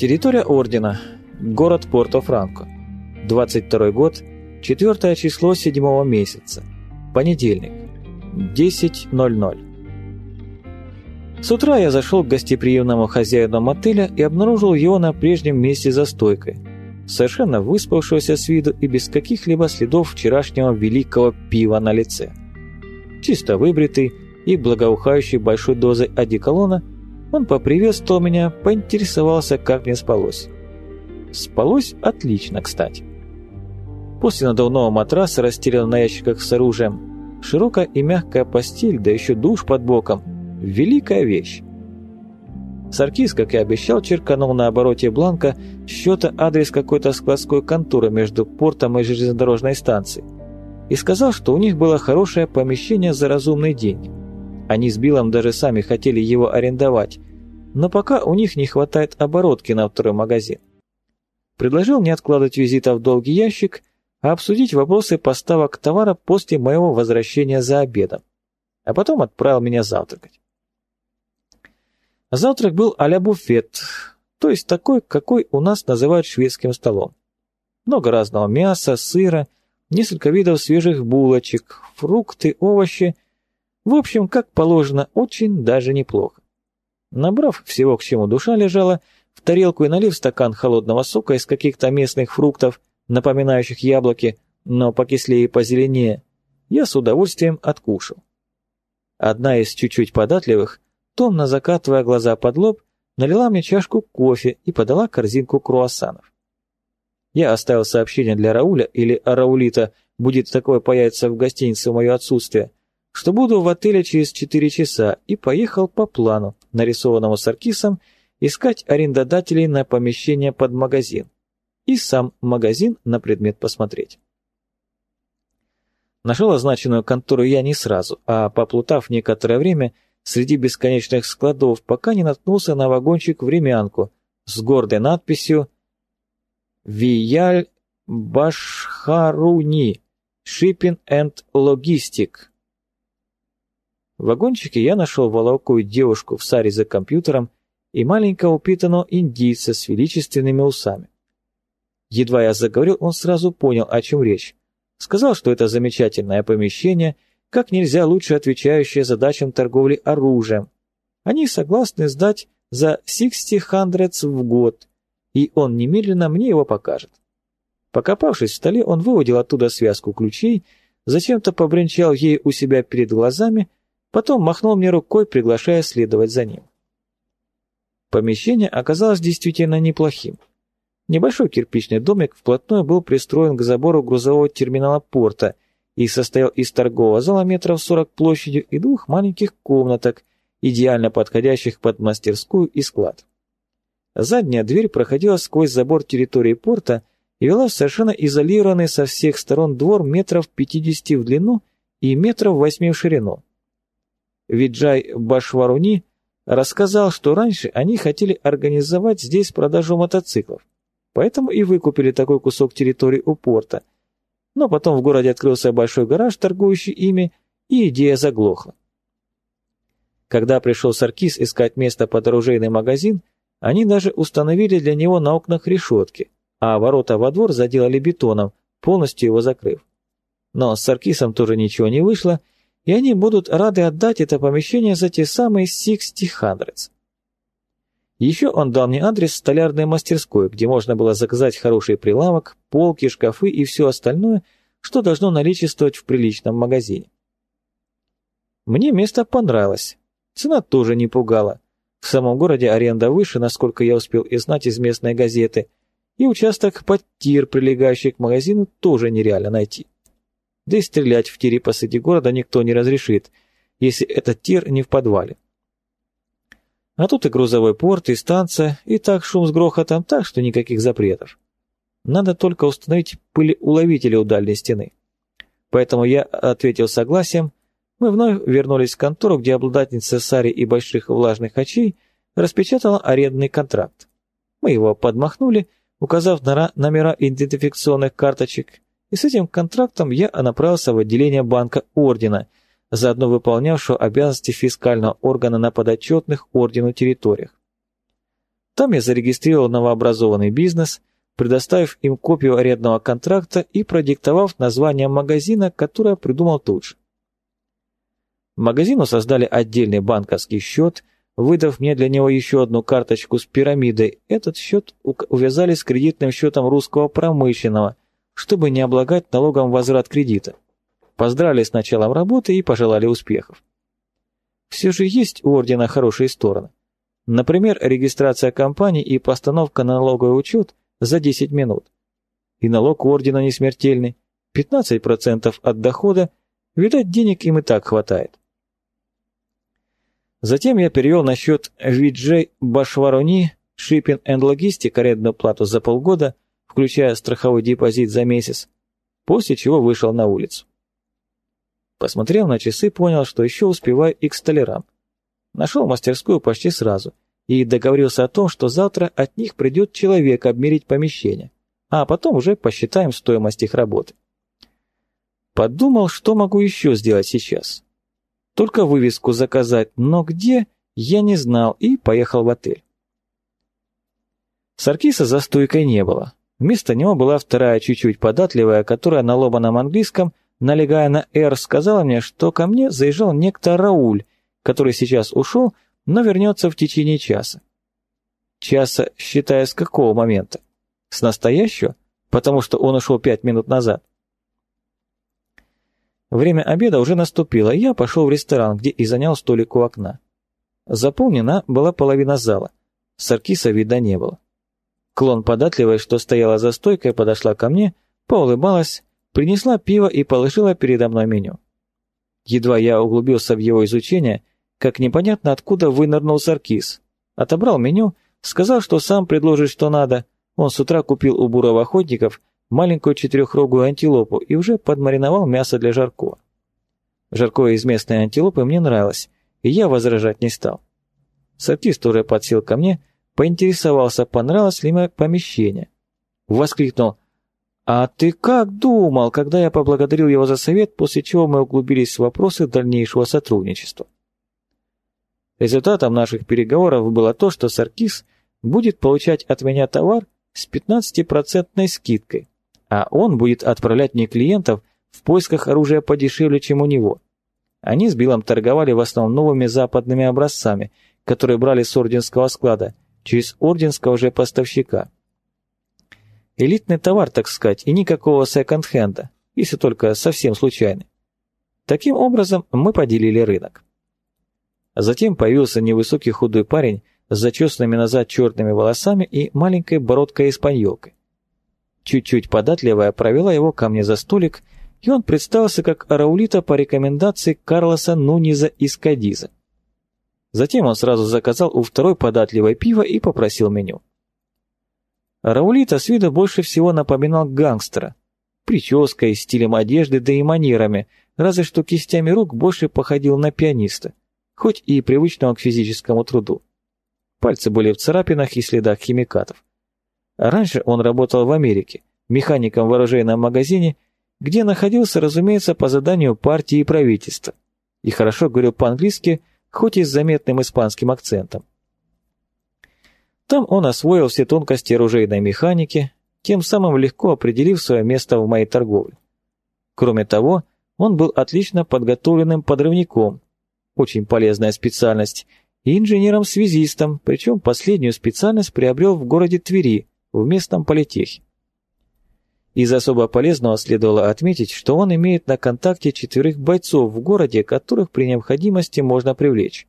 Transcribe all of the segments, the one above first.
Территория Ордена. Город Порто-Франко. 22 год, 4 число 7 месяца. Понедельник. 10.00. С утра я зашел к гостеприимному хозяину мотеля и обнаружил его на прежнем месте за стойкой. Совершенно выспавшегося с виду и без каких-либо следов вчерашнего великого пива на лице. Чисто выбритый и благоухающий большой дозой одеколона – он поприветствовал меня, поинтересовался, как мне спалось. Спалось отлично, кстати. После надувного матраса, расстеленного на ящиках с оружием, широкая и мягкая постель, да еще душ под боком – великая вещь. Саркис, как и обещал, черканул на обороте бланка счета адрес какой-то складской конторы между портом и железнодорожной станцией и сказал, что у них было хорошее помещение за разумный деньги. Они с Биллом даже сами хотели его арендовать, но пока у них не хватает оборотки на второй магазин. Предложил не откладывать визита в долгий ящик, а обсудить вопросы поставок товара после моего возвращения за обедом, а потом отправил меня завтракать. Завтрак был а-ля буфет, то есть такой, какой у нас называют шведским столом. Много разного мяса, сыра, несколько видов свежих булочек, фрукты, овощи – в общем, как положено, очень даже неплохо. Набрав всего, к чему душа лежала, в тарелку и налив стакан холодного сока из каких-то местных фруктов, напоминающих яблоки, но покислее и позеленее, я с удовольствием откушал. Одна из чуть-чуть податливых, томно закатывая глаза под лоб, налила мне чашку кофе и подала корзинку круассанов. Я оставил сообщение для Рауля или Раулита, будет такое появиться в гостинице в мое отсутствие, что буду в отеле через 4 часа и поехал по плану, нарисованному Саркисом, искать арендодателей на помещение под магазин и сам магазин на предмет посмотреть. Нашел означенную контору я не сразу, а поплутав некоторое время среди бесконечных складов, пока не наткнулся на вагончик-времянку с гордой надписью «Вияль Башхаруни, Shipping and Logistic». В вагончике я нашел волокую девушку в саре за компьютером и маленького упитанного индийца с величественными усами. Едва я заговорил, он сразу понял, о чем речь. Сказал, что это замечательное помещение, как нельзя лучше отвечающее задачам торговли оружием. Они согласны сдать за 60 hundreds в год, и он немедленно мне его покажет. Покопавшись в столе, он выудил оттуда связку ключей, зачем-то побренчал ей у себя перед глазами Потом махнул мне рукой, приглашая следовать за ним. Помещение оказалось действительно неплохим. Небольшой кирпичный домик вплотную был пристроен к забору грузового терминала порта и состоял из торгового зала метров 40 площадью и двух маленьких комнаток, идеально подходящих под мастерскую и склад. Задняя дверь проходила сквозь забор территории порта и вела в совершенно изолированный со всех сторон двор метров 50 в длину и метров 8 в ширину. Виджай Башваруни рассказал, что раньше они хотели организовать здесь продажу мотоциклов, поэтому и выкупили такой кусок территории у порта. Но потом в городе открылся большой гараж, торгующий ими, и идея заглохла. Когда пришел Саркис искать место под оружейный магазин, они даже установили для него на окнах решетки, а ворота во двор заделали бетоном, полностью его закрыв. Но с Саркисом тоже ничего не вышло, и они будут рады отдать это помещение за те самые Sixty Hundreds. Еще он дал мне адрес столярной мастерской, где можно было заказать хороший прилавок, полки, шкафы и все остальное, что должно наличествовать в приличном магазине. Мне место понравилось. Цена тоже не пугала. В самом городе аренда выше, насколько я успел и знать из местной газеты, и участок под тир, прилегающий к магазину, тоже нереально найти. Да и стрелять в тире посреди города никто не разрешит, если этот тир не в подвале. А тут и грузовой порт, и станция, и так шум с грохотом, так что никаких запретов. Надо только установить пылеуловители у дальней стены. Поэтому я ответил согласием. Мы вновь вернулись в контору, где обладательница Сари и больших влажных очей распечатала арендный контракт. Мы его подмахнули, указав номера идентификационных карточек, и с этим контрактом я направился в отделение банка Ордена, заодно выполнявшего обязанности фискального органа на подотчетных Ордену территориях. Там я зарегистрировал новообразованный бизнес, предоставив им копию арендного контракта и продиктовав название магазина, которое придумал тут же. Магазину создали отдельный банковский счет, выдав мне для него еще одну карточку с пирамидой. Этот счет увязали с кредитным счетом русского промышленного, чтобы не облагать налогом возврат кредита. Поздравили с началом работы и пожелали успехов. Все же есть у ордена хорошие стороны. Например, регистрация компании и постановка на налоговый учет за 10 минут. И налог у ордена не смертельный, 15% от дохода, видать, денег им и так хватает. Затем я перевел на счет VJ Башварони Shipping and Logistic арендную плату за полгода, включая страховой депозит за месяц, после чего вышел на улицу. Посмотрев на часы, понял, что еще успеваю и к столярам. Нашел мастерскую почти сразу и договорился о том, что завтра от них придет человек обмерить помещение, а потом уже посчитаем стоимость их работы. Подумал, что могу еще сделать сейчас. Только вывеску заказать, но где, я не знал и поехал в отель. Саркиса за стойкой не было. Вместо него была вторая чуть-чуть податливая, которая на ломаном английском налегая на «Р», сказала мне, что ко мне заезжал некто Рауль, который сейчас ушел, но вернется в течение часа. Часа, считая с какого момента? С настоящего? Потому что он ушел пять минут назад. Время обеда уже наступило, я пошел в ресторан, где и занял столик у окна. Заполнена была половина зала. Саркиса вида не было. Клон податливая, что стояла за стойкой, подошла ко мне, поулыбалась, принесла пиво и положила передо мной меню. Едва я углубился в его изучение, как непонятно откуда вынырнул Саркис. Отобрал меню, сказал, что сам предложит, что надо. Он с утра купил у буров охотников маленькую четырехрогую антилопу и уже подмариновал мясо для жаркого. Жаркое из местной антилопы мне нравилось, и я возражать не стал. Саркис тоже подсел ко мне, поинтересовался, понравилось ли мне помещение. Воскликнул «А ты как думал, когда я поблагодарил его за совет, после чего мы углубились в вопросы дальнейшего сотрудничества?» Результатом наших переговоров было то, что Саркис будет получать от меня товар с 15% скидкой, а он будет отправлять мне клиентов в поисках оружия подешевле, чем у него. Они с Биллом торговали в основном новыми западными образцами, которые брали с орденского склада, через орденского же поставщика. Элитный товар, так сказать, и никакого секонд-хенда, если только совсем случайный. Таким образом, мы поделили рынок. Затем появился невысокий худой парень с зачесанными назад черными волосами и маленькой бородкой-испаньолкой. Чуть-чуть податливая провела его ко мне за столик, и он представился как Араулита по рекомендации Карлоса Нуниза из Кадиза. Затем он сразу заказал у второй податливой пиво и попросил меню. Раулита с виду больше всего напоминал гангстера. Прической, стилем одежды, да и манерами, разве что кистями рук больше походил на пианиста, хоть и привычного к физическому труду. Пальцы были в царапинах и следах химикатов. Раньше он работал в Америке, механиком в оружейном магазине, где находился, разумеется, по заданию партии и правительства, и хорошо говорил по-английски, хоть и с заметным испанским акцентом. Там он освоил все тонкости оружейной механики, тем самым легко определив свое место в моей торговле. Кроме того, он был отлично подготовленным подрывником, очень полезная специальность, и инженером-связистом, причем последнюю специальность приобрел в городе Твери, в местном политехе. Из особо полезного следовало отметить, что он имеет на контакте четверых бойцов в городе, которых при необходимости можно привлечь.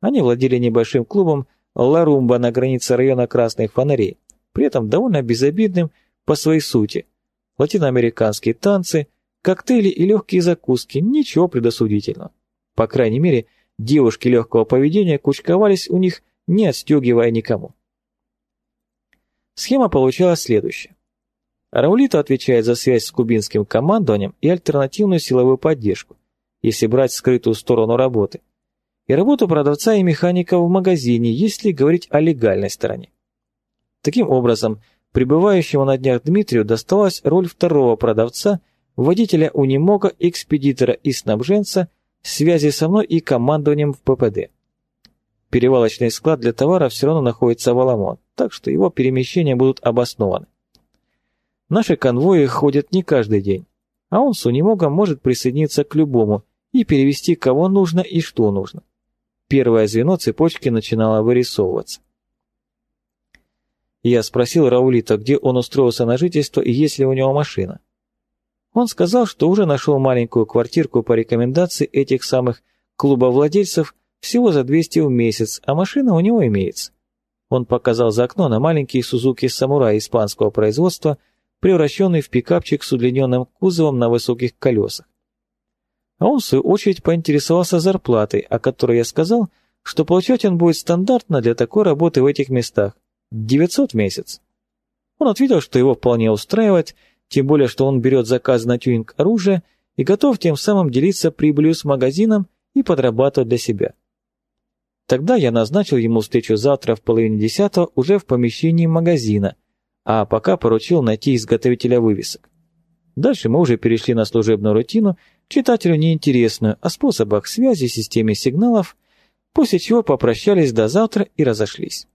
Они владели небольшим клубом Ларумба на границе района красных фонарей, при этом довольно безобидным по своей сути. Латиноамериканские танцы, коктейли и легкие закуски, ничего предосудительного. По крайней мере, девушки легкого поведения кучковались у них, не отстегивая никому. Схема получалась следующая. Раулито отвечает за связь с кубинским командованием и альтернативную силовую поддержку, если брать скрытую сторону работы – и работу продавца и механика в магазине, если говорить о легальной стороне. Таким образом, пребывающему на днях Дмитрию досталась роль второго продавца, водителя унимога, экспедитора и снабженца, связи со мной и командованием в ППД. Перевалочный склад для товара все равно находится в Аламон. так что его перемещения будут обоснованы. Наши конвои ходят не каждый день, а он с унемогом может присоединиться к любому и перевести кого нужно и что нужно. Первое звено цепочки начинало вырисовываться. Я спросил Раулита, где он устроился на жительство и есть ли у него машина. Он сказал, что уже нашел маленькую квартирку по рекомендации этих самых клубовладельцев всего за 200 в месяц, а машина у него имеется. Он показал за окно на маленький Сузуки Самурай испанского производства, превращенный в пикапчик с удлиненным кузовом на высоких колесах. А он, в свою очередь, поинтересовался зарплатой, о которой я сказал, что получать он будет стандартно для такой работы в этих местах – 900 в месяц. Он ответил, что его вполне устраивает, тем более, что он берет заказ на тюнинг оружия и готов тем самым делиться прибылью с магазином и подрабатывать для себя. Тогда я назначил ему встречу завтра в половине десятого уже в помещении магазина, а пока поручил найти изготовителя вывесок. Дальше мы уже перешли на служебную рутину, читателю неинтересную, о способах связи, системе сигналов, после чего попрощались до завтра и разошлись.